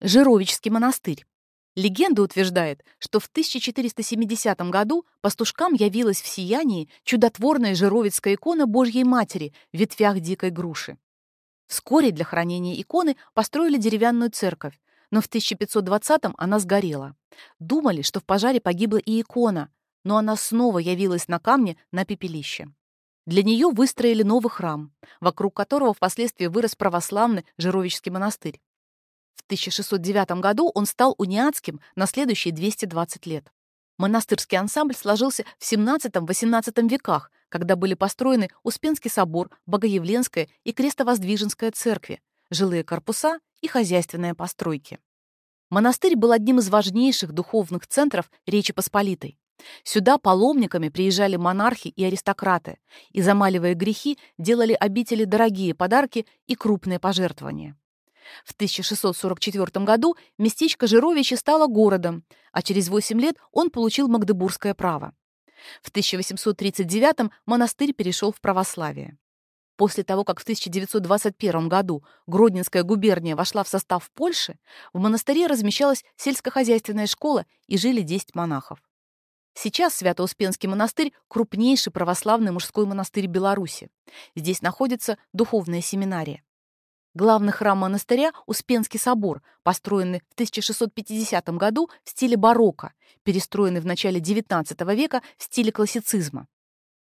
Жировический монастырь. Легенда утверждает, что в 1470 году пастушкам явилась в сиянии чудотворная жировицкая икона Божьей Матери в ветвях дикой груши. Вскоре для хранения иконы построили деревянную церковь, но в 1520-м она сгорела. Думали, что в пожаре погибла и икона, но она снова явилась на камне на пепелище. Для нее выстроили новый храм, вокруг которого впоследствии вырос православный Жировический монастырь. В 1609 году он стал униатским на следующие 220 лет. Монастырский ансамбль сложился в XVII-XVIII веках, когда были построены Успенский собор, Богоявленская и Крестовоздвиженская церкви, жилые корпуса и хозяйственные постройки. Монастырь был одним из важнейших духовных центров Речи Посполитой. Сюда паломниками приезжали монархи и аристократы и, замаливая грехи, делали обители дорогие подарки и крупные пожертвования. В 1644 году местечко Жировичи стало городом, а через 8 лет он получил магдебургское право. В 1839 монастырь перешел в православие. После того, как в 1921 году Гродненская губерния вошла в состав Польши, в монастыре размещалась сельскохозяйственная школа и жили 10 монахов. Сейчас Свято-Успенский монастырь — крупнейший православный мужской монастырь Беларуси. Здесь находится духовная семинария. Главный храм монастыря — Успенский собор, построенный в 1650 году в стиле барокко, перестроенный в начале XIX века в стиле классицизма.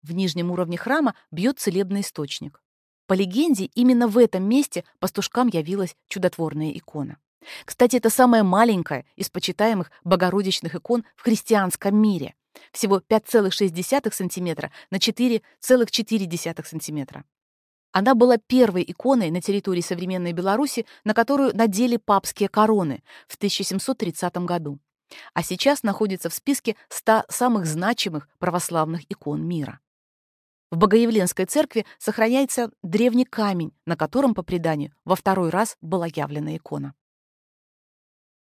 В нижнем уровне храма бьет целебный источник. По легенде, именно в этом месте пастушкам явилась чудотворная икона. Кстати, это самая маленькая из почитаемых богородичных икон в христианском мире. Всего 5,6 см на 4,4 см. Она была первой иконой на территории современной Беларуси, на которую надели папские короны в 1730 году. А сейчас находится в списке 100 самых значимых православных икон мира. В Богоявленской церкви сохраняется древний камень, на котором, по преданию, во второй раз была явлена икона.